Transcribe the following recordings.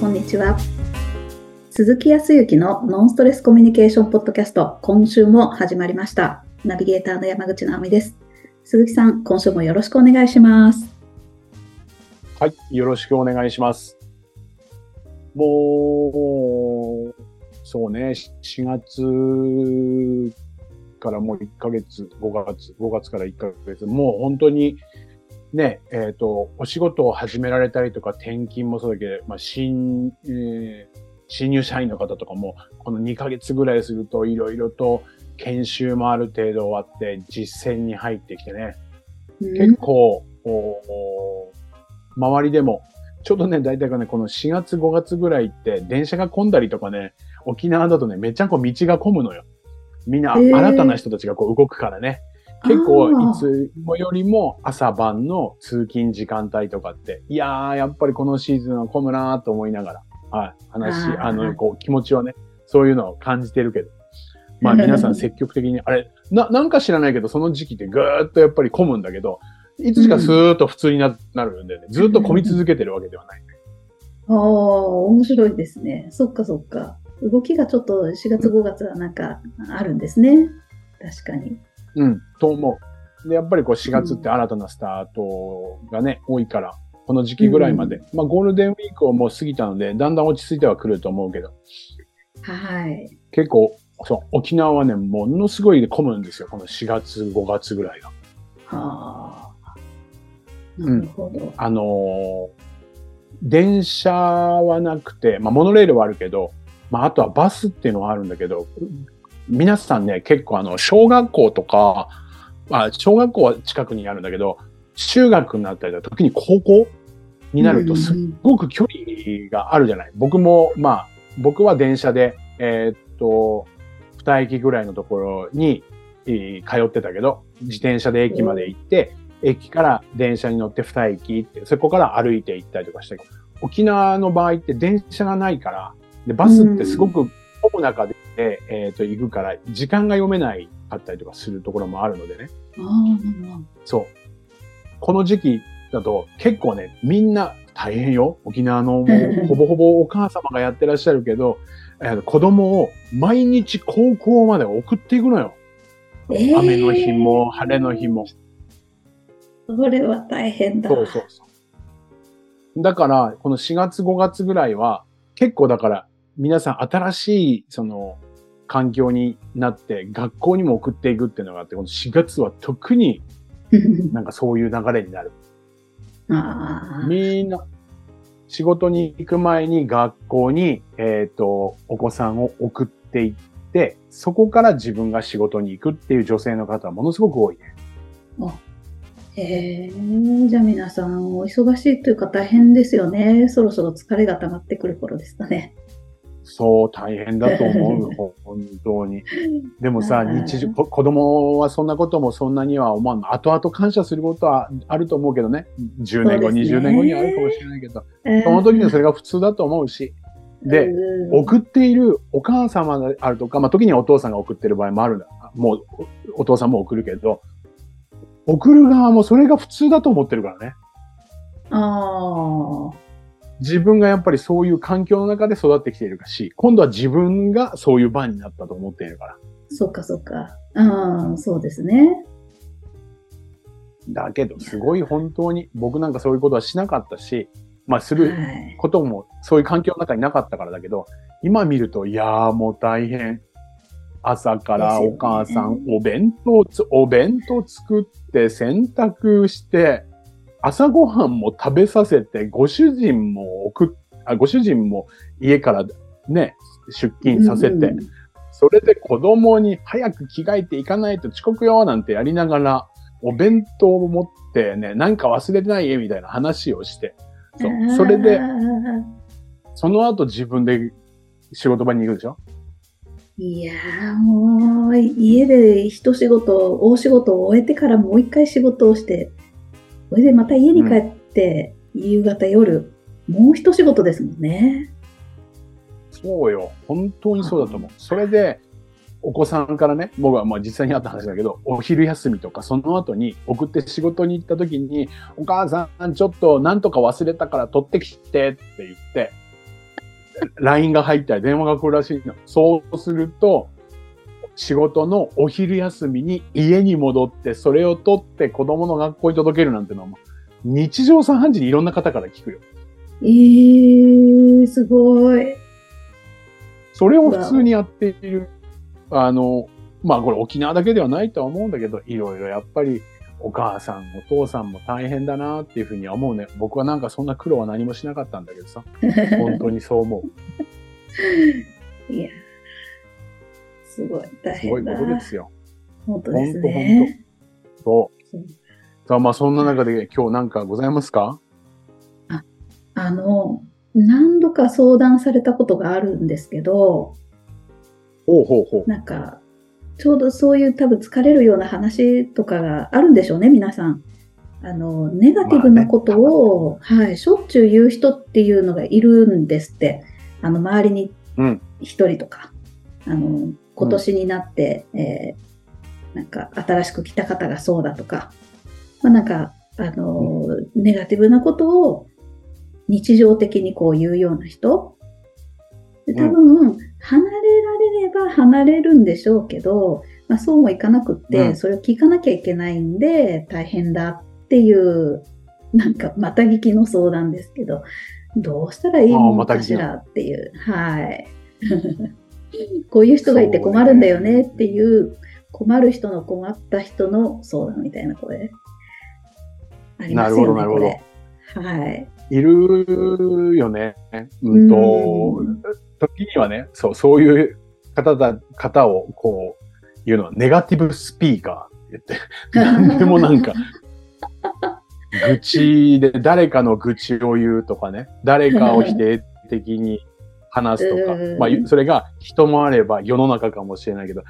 こんにちは。鈴木康之のノンストレスコミュニケーションポッドキャスト、今週も始まりました。ナビゲーターの山口直美です。鈴木さん、今週もよろしくお願いします。はい、よろしくお願いします。もう、そうね、4月からもう1ヶ月、5月、5月から1ヶ月、もう本当に、ね、えっ、と、お仕事を始められたりとか、転勤もそうだけど、まあ、新、えー新入社員の方とかも、この2ヶ月ぐらいすると、いろいろと研修もある程度終わって、実践に入ってきてね、結構、お周りでも、ちょうどね、大体がね、この4月5月ぐらいって、電車が混んだりとかね、沖縄だとね、めっちゃこう道が混むのよ。みんな、新たな人たちがこう動くからね。結構、いつもよりも朝晩の通勤時間帯とかって、いやー、やっぱりこのシーズンは混むなーと思いながら、はい、話、あの、こう、気持ちはね、そういうのを感じてるけど。まあ 皆さん積極的に、あれ、な、なんか知らないけど、その時期ってぐーっとやっぱり混むんだけど、いつしかスーッと普通にな,、なるんでね、ずっと混み続けてるわけではない。ああ、面白いですね。そっかそっか。動きがちょっと4月5月はなんかあるんですね。確かに。うん、と思う。で、やっぱりこう4月って新たなスタートがね、多いから、この時期ぐらいまで、まあゴールデンウィークをもう過ぎたので、だんだん落ち着いてはくると思うけど、はい。結構、そう、沖縄はね、ものすごい混むんですよ。この4月、5月ぐらいが。はあ。うんなるほど。あのー電車はなくて、まあ、モノレールはあるけど、まあ、あとはバスっていうのはあるんだけど、皆さんね、結構あの、小学校とか、まあ、小学校は近くにあるんだけど、中学になったりだと、特に高校になると、すっごく距離があるじゃない。僕も、まあ、僕は電車で、えーっと、二駅ぐらいのところに、えー通ってたけど、自転車で駅まで行って、駅から電車に乗って二駅行って、そこから歩いて行ったりとかしたけど、沖縄の場合って電車がないから、で、バスってすごく混む中で、えーっと、行くから、時間が読めないかったりとかするところもあるのでね。ああ、そう。この時期だと結構ね、みんな大変よ。沖縄の ほぼほぼお母様がやってらっしゃるけど、えー子供を毎日高校まで送っていくのよ。ええ雨の日も晴れの日も。それは大変だ。そうそうそう。だから、この4月5月ぐらいは、結構だから、皆さん新しい、その、環境になって、学校にも送っていくっていうのがあって、この4月は特に なんかそういう流れになる。ああ。みんな、仕事に行く前に学校に、えっ、と、お子さんを送っていって、そこから自分が仕事に行くっていう女性の方はものすごく多いね。ええじゃあ皆さんお忙しいというか大変ですよね。そろそろ疲れが溜まってくる頃ですかね。そう、大変だと思う。ほ 本当に。でもさ、うん日常、こ子供はそんなこともそんなには思わんの。後々感謝することはあると思うけどね。10年後、ね20年後にはあるかもしれないけど、えその時にはそれが普通だと思うし。で、うん送っているお母様であるとか、まあ、時にはお父さんが送ってる場合もあるんだ。もう、おお父さんも送るけど、送る側もそれが普通だと思ってるからね。ああ。自分がやっぱりそういう環境の中で育ってきているかし、今度は自分がそういう番になったと思っているから。そっかそっか。ああ、そうですね。だけど、すごい本当に、僕なんかそういうことはしなかったし、まあ、すはるい。ことも、そういう環境の中になかったからだけど、今見ると、いやーもう大変。朝からお母さん、お弁当つ、お弁当作って、洗濯して、朝ごはんも食べさせて、ご主人も送っ、あ、ご主人も家からね、出勤させて、うんそれで子供に早く着替えていかないと遅刻よなんてやりながら、お弁当を持ってね、なんか忘れてないみたいな話をして、そう。それでその後自分で仕事場に行くでしょ？いやーもう、家で一仕事、大仕事を終えてからもう一回仕事をして、それでまた家に帰って、夕方夜、もう一仕事ですもんね。そうよ。本当にそうだと思う。それで、お子さんからね、僕はまあ実際にあった話だけど、お昼休みとかその後に送って仕事に行った時に、お母さんちょっとなんとか忘れたから取ってきてって言って、LINE が入ったり電話が来るらしいの。そうすると、仕事のお昼休みに家に戻って、それを取って子供の学校に届けるなんてのはもう、日常茶飯事にいろんな方から聞くよ。えー、すごい。それを普通にやっている。あの、まあこれ沖縄だけではないとは思うんだけど、いろいろやっぱりお母さん、お父さんも大変だなっていうふうには思うね。僕はなんかそんな苦労は何もしなかったんだけどさ。本当にそう思う。いや、すごい、大すごい。ことですよ。本当です本ね。そうそう。さあまあそんな中で今日なんかございますか？あの、何度か相談されたことがあるんですけど、ほうほうほう。なんか、ちょうどそういう多分疲れるような話とかがあるんでしょうね、皆さん。あの、ネガティブなことを、はい、しょっちゅう言う人っていうのがいるんですって。あの、周りにうん一人とか、あの、今年になって、えーなんか新しく来た方がそうだとか、まあなんか、あの、ネガティブなことを日常的にこう言うような人で多分、離れられれば離れるんでしょうけど、まあ、そうもいかなくって、うん。それを聞かなきゃいけないんで大変だっていう、なんかまた聞きの相談ですけど、どうしたらいいものかしらっていう、はい。こういう人がいて困るんだよねっていう、困る人の困った人の相談みたいな声。ありますよね、なるほどなるほど。はい。いるよね。うんと、うん時にはね、そう、そういう方だ、方をこう、言うのはネガティブスピーカーって言って、なんでもなんか、愚痴で誰かの愚痴を言うとかね、誰かを否定的に話すとかう、んまあ、それが人もあれば世の中かもしれないけど、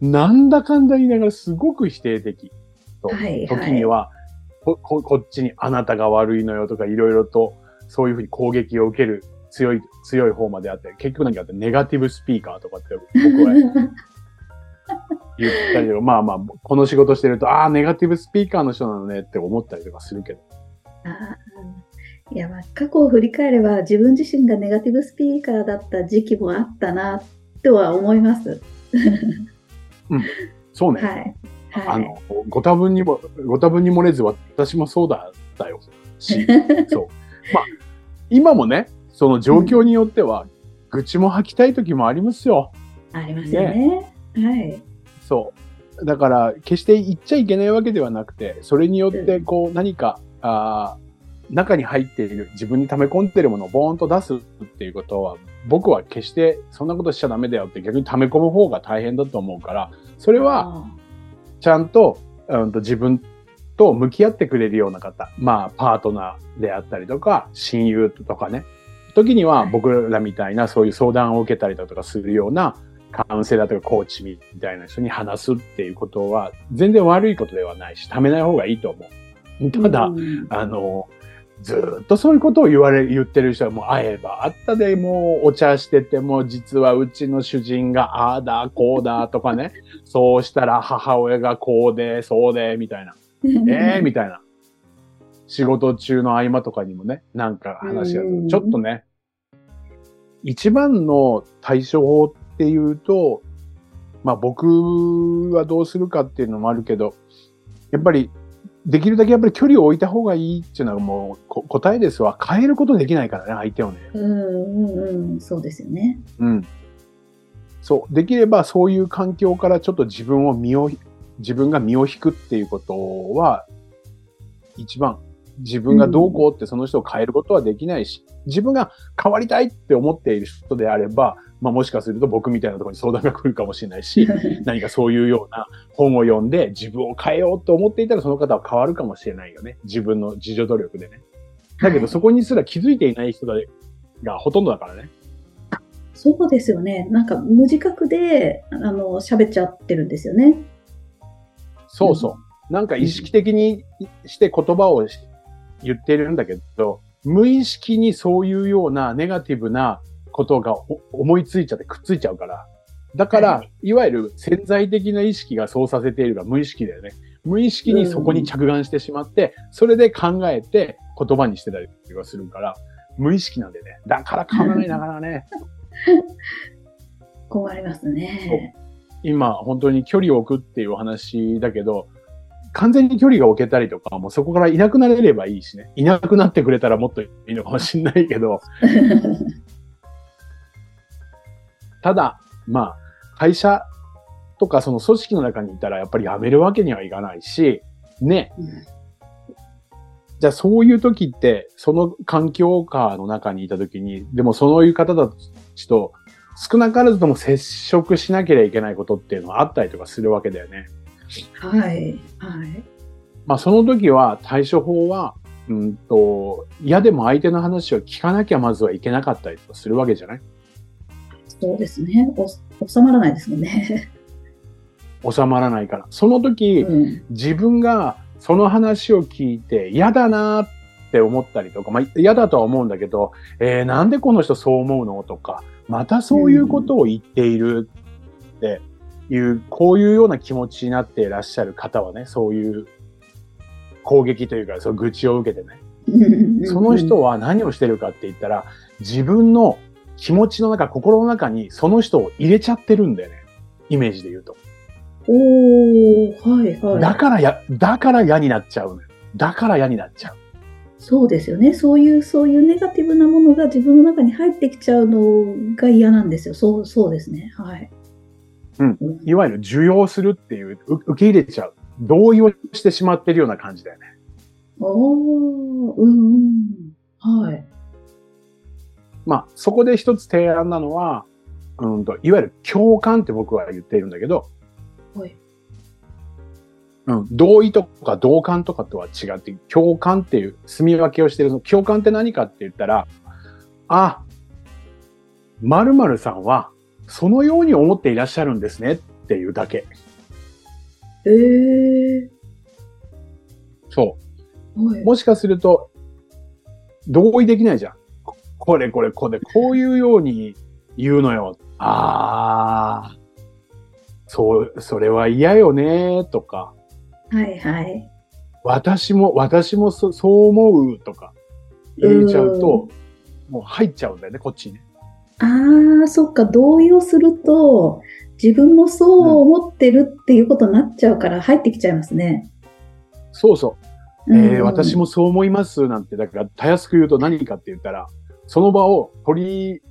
なんだかんだ言いながらすごく否定的。とはいはい時にはここ、こっちにあなたが悪いのよとかいろいろとそういうふうに攻撃を受ける強い、強い方まであって、結局何かってネガティブスピーカーとかって僕は 言ったりとか、まあまあ、この仕事してると、ああ、ネガティブスピーカーの人なのねって思ったりとかするけど。いや、まあ、過去を振り返れば自分自身がネガティブスピーカーだった時期もあったなとは思います。そうね。はい。あはい。の、ご多分にも、ご多分に漏れず私もそうだったよ。し、そう。まあ、今もね、その状況によっては、愚痴も吐きたい時もありますよ。ありますよね。はい。そう。だから、決して言っちゃいけないわけではなくて、それによって、こう、何か、あー中に入っている、自分に溜め込んでいるものをボーンと出すっていうことは、僕は決してそんなことしちゃダメだよって逆に溜め込む方が大変だと思うから、それは、あちゃんと,、うん、と自分と向き合ってくれるような方、まあ、パートナーであったりとか、親友とかね、時にははい。僕らみたいなそういう相談を受けたりだとかするようなカウンセラーとかコーチみたいな人に話すっていうことは全然悪いことではないし、ためない方がいいと思う。ーただ、うん。あの、ずーっとそういうことを言われ、言ってる人はもう会えば、あったでもうお茶してても、実はうちの主人がああだ、こうだとかね、そうしたら母親がこうで、そうで、みたいな。ええみたいな。仕事中の合間とかにもね、なんか話がうんちょっとね、一番の対処法っていうと、まあ僕はどうするかっていうのもあるけど、やっぱりできるだけやっぱり距離を置いた方がいいっていうのがもうこ答えですわ。変えることできないからね、相手をね。うんうんうん、そうですよね。うん。そう。できればそういう環境からちょっと自分を身を、自分が身を引くっていうことは、一番、自分がどうこうってその人を変えることはできないし、自分が変わりたいって思っている人であれば、まあもしかすると僕みたいなところに相談が来るかもしれないし、何かそういうような本を読んで自分を変えようと思っていたらその方は変わるかもしれないよね。自分の自助努力でね。だけどそこにすら気づいていない人がほとんどだからね。そうですよね。なんか無自覚で、あの、喋っちゃってるんですよね。そうそう。なんか意識的にして言葉をし言ってるんだけど、無意識にそういうようなネガティブなことがお思いついちゃってくっついちゃうから。だから、、はいわゆる潜在的な意識がそうさせているが無意識だよね。無意識にそこに着眼してしまって、それで考えて言葉にしてたりとかするから、無意識なんでね。だから変わらないなかなかね。困りますね。今、本当に距離を置くっていうお話だけど、完全に距離が置けたりとか、もうそこからいなくなれればいいしね。いなくなってくれたらもっといいのかもしれないけど、ただ、まあ、会社とかその組織の中にいたらやっぱり辞めるわけにはいかないし、ね。うんじゃあそういう時って、その環境下の中にいた時に、でもそういう方たちと少なからずとも接触しなければいけないことっていうのはあったりとかするわけだよね。はい。はい。まあその時は対処法は、うんと、嫌でも相手の話を聞かなきゃまずはいけなかったりとかするわけじゃない？そうですね。お収まらないですもんね。収まらないから。その時、うん。自分がその話を聞いて嫌だなって思ったりとか、まあ嫌だとは思うんだけど、えー、なんでこの人そう思うのとか、またそういうことを言っているっていう、こういうような気持ちになっていらっしゃる方はね、そういう攻撃というか、そう愚痴を受けてね。その人は何をしてるかって言ったら、自分の気持ちの中、心の中にその人を入れちゃってるんだよね。イメージで言うと。おー、はいはい。だからや、だから嫌になっちゃう。だから嫌になっちゃう。そうですよね。そういう、そういうネガティブなものが自分の中に入ってきちゃうのが嫌なんですよ。そう、そうですね。はい。うんいわゆる受容するっていう、う受け入れちゃう。同意をしてしまってるような感じだよね。おー、うんうん。はい。まあ、そこで一つ提案なのは、うんと、いわゆる共感って僕は言っているんだけど、はい。うん、同意とか同感とかとは違って、共感っていう住み分けをしている。その共感って何かって言ったら、あ、〇〇さんは、そのように思っていらっしゃるんですねっていうだけ。えー。そう。はい。もしかすると、同意できないじゃん。ここれこれこれ、こういうように言うのよ。ああ、そう、それは嫌よね、とか、はいはい。私も、私もそそう思う、とか、入れちゃうと、もう入っちゃうんだよね、こっちにね。ああ、そっか。同意をすると、自分もそう思ってるっていうことになっちゃうから入ってきちゃいますね。そうそう。えーうん私もそう思いますなんて、だから、たやすく言うと何かって言ったら、その場を取り、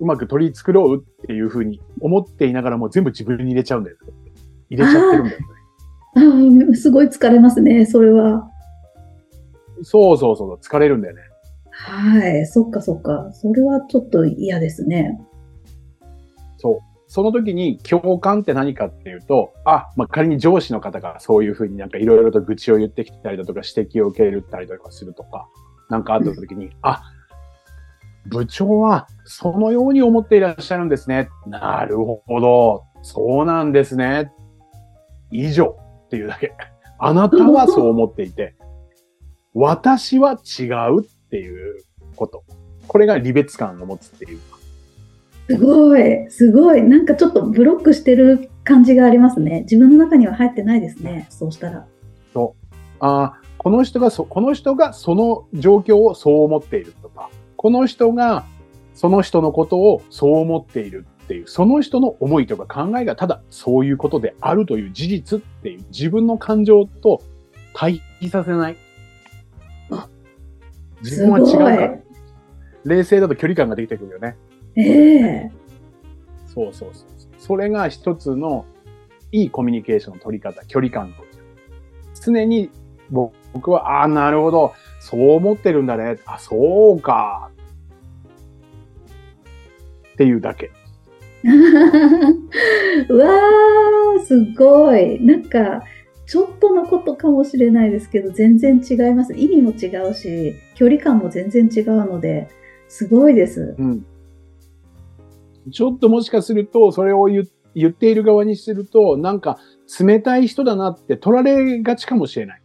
うまく取り繕うっていうふうに思っていながらも全部自分に入れちゃうんだよね。入れちゃってるんだよね。ああ、すごい疲れますね、それは。そうそうそう、疲れるんだよね。はい。そっかそっか。それはちょっと嫌ですね。そう。その時に共感って何かっていうと、あ、まあ、仮に上司の方がそういうふうになんかいろいろと愚痴を言ってきたりだとか指摘を受けるたりとかするとか、なんかあった時に、あ、部長はそのように思っていらっしゃるんですね。なるほど。そうなんですね。以上っていうだけ。あなたはそう思っていて、私は違うっていうこと。これが離別感を持つっていう。すごい、すごい。なんかちょっとブロックしてる感じがありますね。自分の中には入ってないですね。そうしたら。あーこの人がそ、この人がその状況をそう思っているこの人がその人のことをそう思っているっていう、その人の思いとか考えがただそういうことであるという事実っていう自分の感情と対比させない。あ自分は違うかすら。冷静だと距離感ができてくるよね。ええそうそうそう。それが一つのいいコミュニケーションの取り方、距離感の。常に僕は、ああ、なるほど。そう思ってるんだね。あ、そうか。っていうだけ。うわー、すごい。なんか、ちょっとのことかもしれないですけど、全然違います。意味も違うし、距離感も全然違うので、すごいです。うん。ちょっともしかすると、それを言言っている側にすると、なんか冷たい人だなって取られがちかもしれない。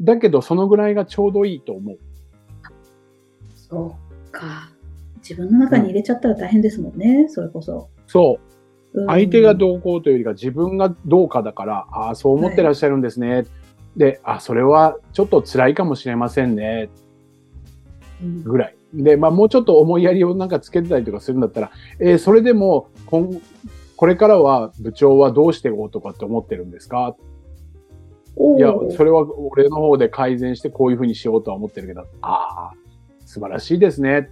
だけど、そのぐらいがちょうどいいと思う。そうか。自分の中に入れちゃったら大変ですもんね、それこそ。そう。うん相手がどうこうというよりか自分がどうかだから、ああ、そう思ってらっしゃるんですね。で、あ、それはちょっと辛いかもしれませんね。うんぐらい。で、まあもうちょっと思いやりをなんかつけてたりとかするんだったら、えーそれでも今、これからは部長はどうしていこうとかって思ってるんですか？いや、それは俺の方で改善してこういうふうにしようとは思ってるけど、ああ、素晴らしいですね。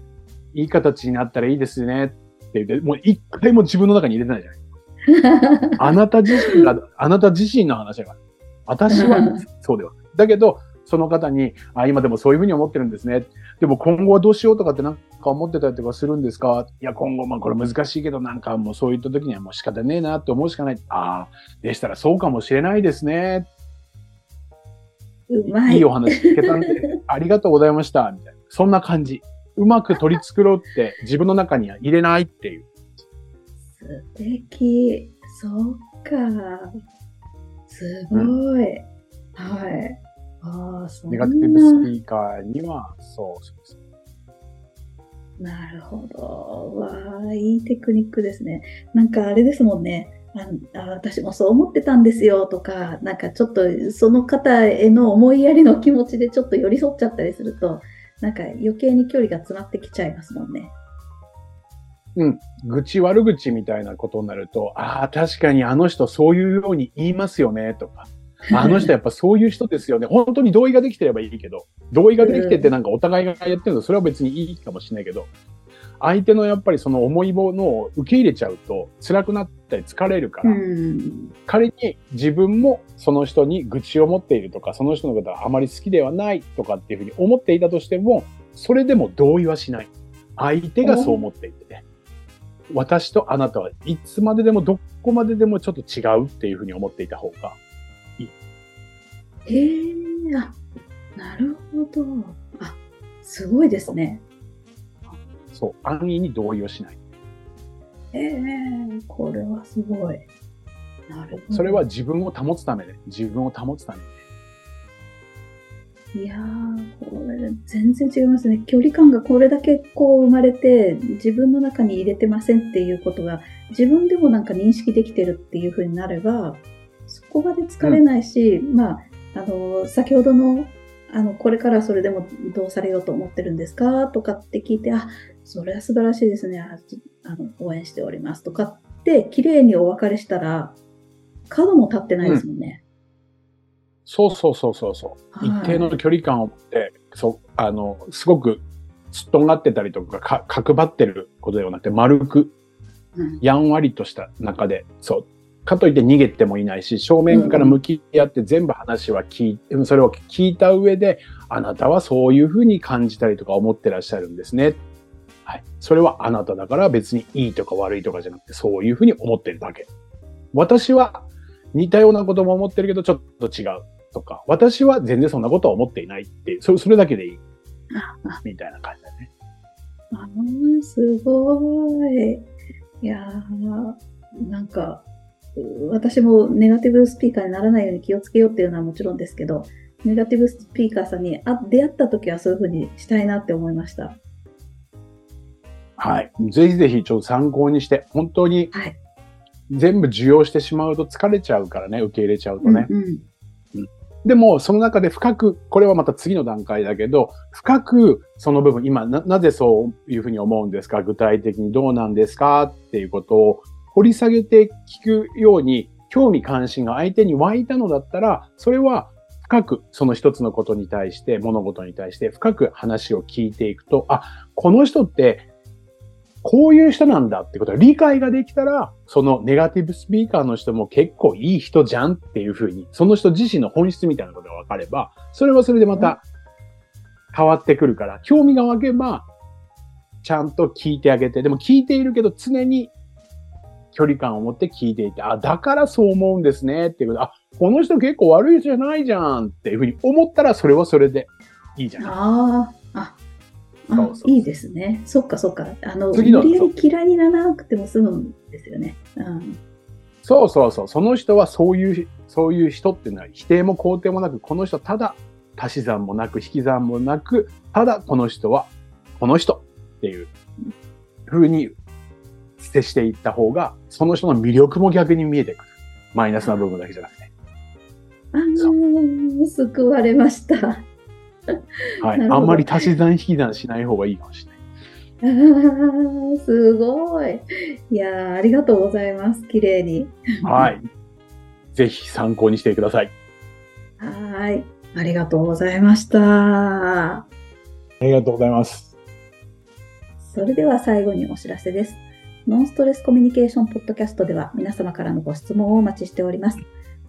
いい形になったらいいですね。って言って、もう一回も自分の中に入れてないじゃない。あなた自身が、あなた自身の話だから。私は そうではない。だけど、その方に、あ、今でもそういうふうに思ってるんですね。でも今後はどうしようとかってなんか思ってたりとかするんですかいや、今後、まあこれ難しいけど、なんかもうそういった時にはもう仕方ねえなって思うしかない。ああ、でしたらそうかもしれないですね。い。いいお話聞けたんで、ありがとうございました。みたいな。そんな感じ。うまく取り繕って自分の中には入れないっていう。素敵。そうか。すごい。はい。ああ、そんな。ネガティブスピーカーには、そうそうそう。なるほど。わあ、いいテクニックですね。なんかあれですもんね。ああ私もそう思ってたんですよとか、なんかちょっとその方への思いやりの気持ちでちょっと寄り添っちゃったりすると、なんか余計に距離が詰まってきちゃいますもんね。うん。愚痴悪口みたいなことになると、ああ、確かにあの人そういうように言いますよね、とか。あの人やっぱそういう人ですよね。本当に同意ができてればいいけど、同意ができててなんかお互いがやってるの、それは別にいいかもしれないけど、相手のやっぱりその思いものを受け入れちゃうと辛くなったり疲れるから、うん。仮に自分もその人に愚痴を持っているとか、その人のことはあまり好きではないとかっていうふうに思っていたとしても、それでも同意はしない。相手がそう思っていてね。私とあなたはいつまででもどこまででもちょっと違うっていうふうに思っていた方が。へえ、あ、なるほど。あ、すごいですね。そう。安易に同意をしない。へえ、これはすごい。なるほど。それは自分を保つためで、自分を保つために。いやー、これ全然違いますね。距離感がこれだけこう生まれて、自分の中に入れてませんっていうことが、自分でもなんか認識できてるっていう風になれば、そこまで疲れないし、まあ、あの、先ほどの、あの、これからそれでもどうされようと思ってるんですか？とかって聞いて、あ、それは素晴らしいですね。あの応援しておりますとかって、綺麗にお別れしたら、角も立ってないですもんね。そうそうそうそうそう。はい一定の距離感を持って、そう、あの、すごくすっとんがってたりとか、か角張ってることではなくて、丸く、うんやんわりとした中で、そう。かといって逃げてもいないし、正面から向き合って全部話は聞いて、それを聞いた上で、あなたはそういうふうに感じたりとか思ってらっしゃるんですね。はい。それはあなただから別にいいとか悪いとかじゃなくて、そういうふうに思ってるだけ。私は似たようなことも思ってるけど、ちょっと違うとか、私は全然そんなことは思っていないっていう、そそれだけでいい。あ みたいな感じだね。あーすごい。いやーなんか、う私もネガティブスピーカーにならないように気をつけようっていうのはもちろんですけど、ネガティブスピーカーさんにあ出会った時はそういうふうにしたいなって思いました。はい。ぜひぜひちょっと参考にして、本当にはい。全部受容してしまうと疲れちゃうからね、受け入れちゃうとね。うんうんでも、その中で深く、これはまた次の段階だけど、深くその部分、今な、なぜそういうふうに思うんですか？具体的にどうなんですか？っていうことを掘り下げて聞くように、興味関心が相手に湧いたのだったら、それは深くその一つのことに対して、物事に対して深く話を聞いていくと、あ、この人ってこういう人なんだってことが理解ができたら、そのネガティブスピーカーの人も結構いい人じゃんっていうふうに、その人自身の本質みたいなことが分かれば、それはそれでまた変わってくるから、興味が湧けば、ちゃんと聞いてあげて、でも聞いているけど常に距離感を持って聞いていて、あ、だからそう思うんですねっていうこと、あ、この人結構悪い人じゃないじゃんっていうふうに思ったら、それはそれでいいじゃない。ああ、あ、あそうそういいですね。そっかそっか。あの、無理やり嫌いにならなくても済むんですよね。うん。そうそうそう。その人はそういう、そういう人っていうのは否定も肯定もなく、この人ただ足し算もなく引き算もなく、ただこの人はこの人っていう風に接していった方が、その人の魅力も逆に見えてくる。マイナスな部分だけじゃなくて。あのー救われました。はい。あんまり足し算引き算しない方がいいかもしれない。すごい。いやーありがとうございます。綺麗に。はい。ぜひ参考にしてください。はーい。ありがとうございました。ありがとうございます。それでは最後にお知らせです。ノンストレスコミュニケーションポッドキャストでは皆様からのご質問をお待ちしております。